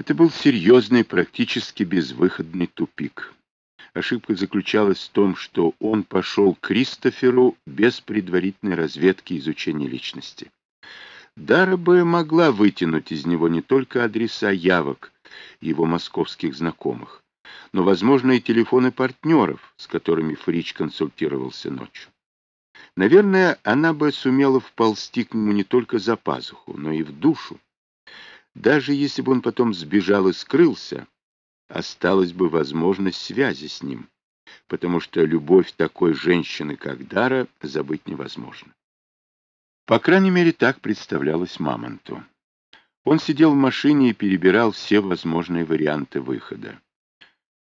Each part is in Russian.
Это был серьезный, практически безвыходный тупик. Ошибка заключалась в том, что он пошел к Кристоферу без предварительной разведки изучения личности. Дара бы могла вытянуть из него не только адреса явок его московских знакомых, но, возможно, и телефоны партнеров, с которыми Фрич консультировался ночью. Наверное, она бы сумела вползти к нему не только за пазуху, но и в душу. Даже если бы он потом сбежал и скрылся, осталась бы возможность связи с ним, потому что любовь такой женщины, как Дара, забыть невозможно. По крайней мере, так представлялось Мамонту. Он сидел в машине и перебирал все возможные варианты выхода.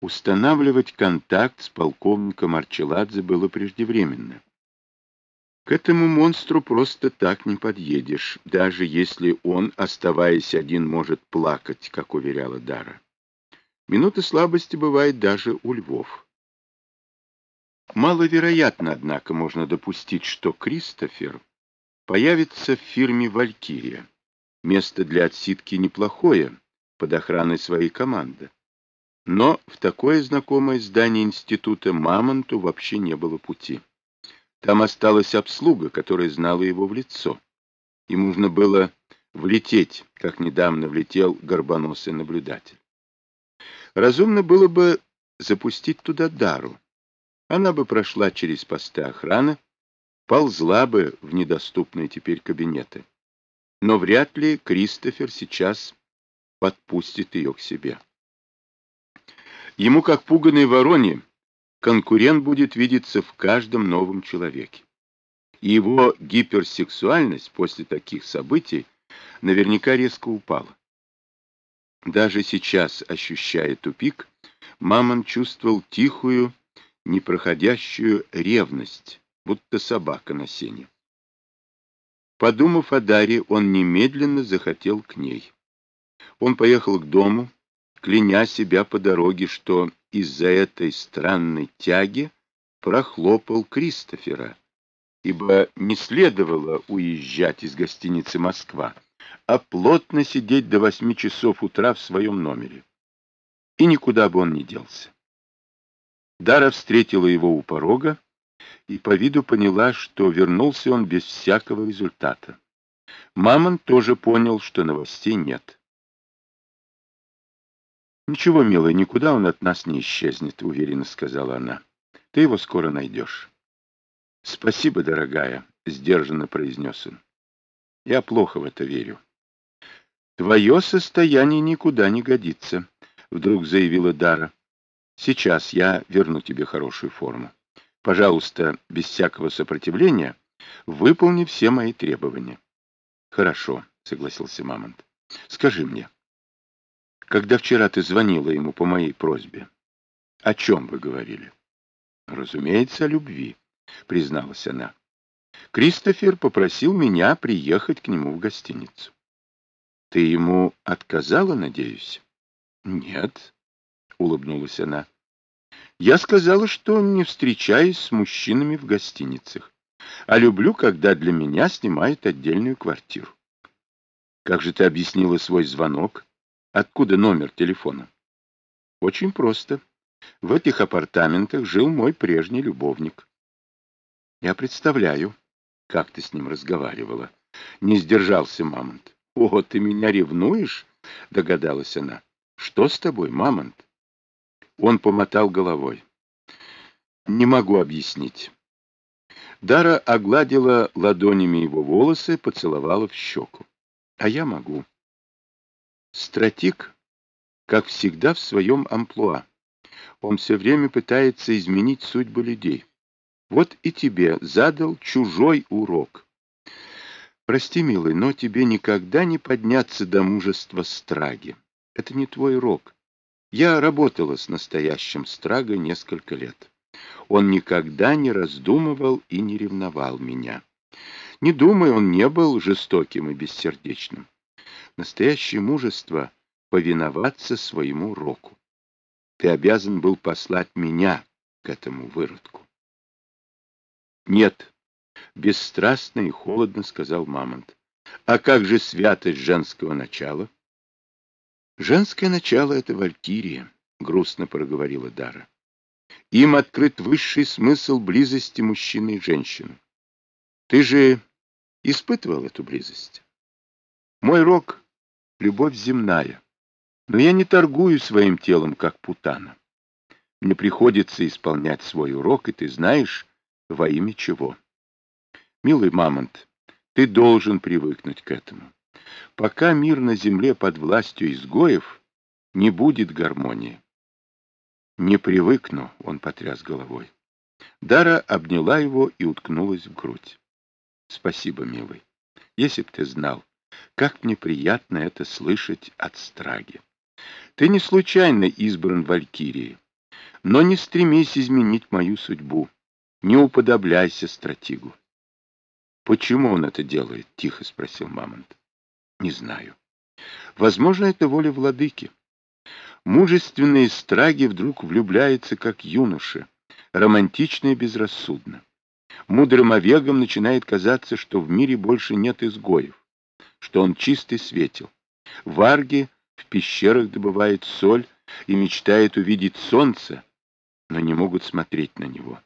Устанавливать контакт с полковником Арчеладзе было преждевременно. К этому монстру просто так не подъедешь, даже если он, оставаясь один, может плакать, как уверяла Дара. Минуты слабости бывает даже у львов. Маловероятно, однако, можно допустить, что Кристофер появится в фирме «Валькирия». Место для отсидки неплохое, под охраной своей команды. Но в такое знакомое здание института Мамонту вообще не было пути. Там осталась обслуга, которая знала его в лицо. Ему нужно было влететь, как недавно влетел горбоносый наблюдатель. Разумно было бы запустить туда Дару. Она бы прошла через посты охраны, ползла бы в недоступные теперь кабинеты. Но вряд ли Кристофер сейчас подпустит ее к себе. Ему, как пуганой вороне, конкурент будет видеться в каждом новом человеке. И его гиперсексуальность после таких событий наверняка резко упала. Даже сейчас, ощущая тупик, Мамон чувствовал тихую, непроходящую ревность, будто собака на сене. Подумав о Даре, он немедленно захотел к ней. Он поехал к дому, кляня себя по дороге, что из-за этой странной тяги прохлопал Кристофера, ибо не следовало уезжать из гостиницы «Москва», а плотно сидеть до восьми часов утра в своем номере. И никуда бы он не делся. Дара встретила его у порога и по виду поняла, что вернулся он без всякого результата. Мамон тоже понял, что новостей нет. «Ничего, милая, никуда он от нас не исчезнет», — уверенно сказала она. «Ты его скоро найдешь». «Спасибо, дорогая», — сдержанно произнес он. «Я плохо в это верю». «Твое состояние никуда не годится», — вдруг заявила Дара. «Сейчас я верну тебе хорошую форму. Пожалуйста, без всякого сопротивления, выполни все мои требования». «Хорошо», — согласился Мамонт. «Скажи мне, когда вчера ты звонила ему по моей просьбе. О чем вы говорили? Разумеется, о любви, призналась она. Кристофер попросил меня приехать к нему в гостиницу. Ты ему отказала, надеюсь? Нет, улыбнулась она. Я сказала, что не встречаюсь с мужчинами в гостиницах, а люблю, когда для меня снимают отдельную квартиру. Как же ты объяснила свой звонок? Откуда номер телефона? Очень просто. В этих апартаментах жил мой прежний любовник. Я представляю, как ты с ним разговаривала. Не сдержался Мамонт. О, ты меня ревнуешь? Догадалась она. Что с тобой, Мамонт? Он помотал головой. Не могу объяснить. Дара огладила ладонями его волосы, поцеловала в щеку. А я могу. Стратик, как всегда, в своем амплуа. Он все время пытается изменить судьбу людей. Вот и тебе задал чужой урок. Прости, милый, но тебе никогда не подняться до мужества Страги. Это не твой урок. Я работала с настоящим Страгой несколько лет. Он никогда не раздумывал и не ревновал меня. Не думай, он не был жестоким и бессердечным. Настоящее мужество — повиноваться своему року. Ты обязан был послать меня к этому выродку. Нет, бесстрастно и холодно сказал Мамонт. А как же святость женского начала? Женское начало — это валькирия, — грустно проговорила Дара. Им открыт высший смысл близости мужчины и женщины. Ты же испытывал эту близость? Мой рок — любовь земная, но я не торгую своим телом, как путана. Мне приходится исполнять свой урок, и ты знаешь, во имя чего. Милый мамонт, ты должен привыкнуть к этому. Пока мир на земле под властью изгоев, не будет гармонии. Не привыкну, он потряс головой. Дара обняла его и уткнулась в грудь. Спасибо, милый. Если б ты знал, как мне приятно это слышать от Страги. Ты не случайно избран Валькирией, но не стремись изменить мою судьбу. Не уподобляйся стратегу. Почему он это делает? Тихо спросил Мамонт. Не знаю. Возможно, это воля владыки. Мужественные страги вдруг влюбляются, как юноши, романтично и безрассудно. Мудрым овегам начинает казаться, что в мире больше нет изгоев, что он чистый светил. Варги в пещерах добывают соль и мечтают увидеть солнце, но не могут смотреть на него.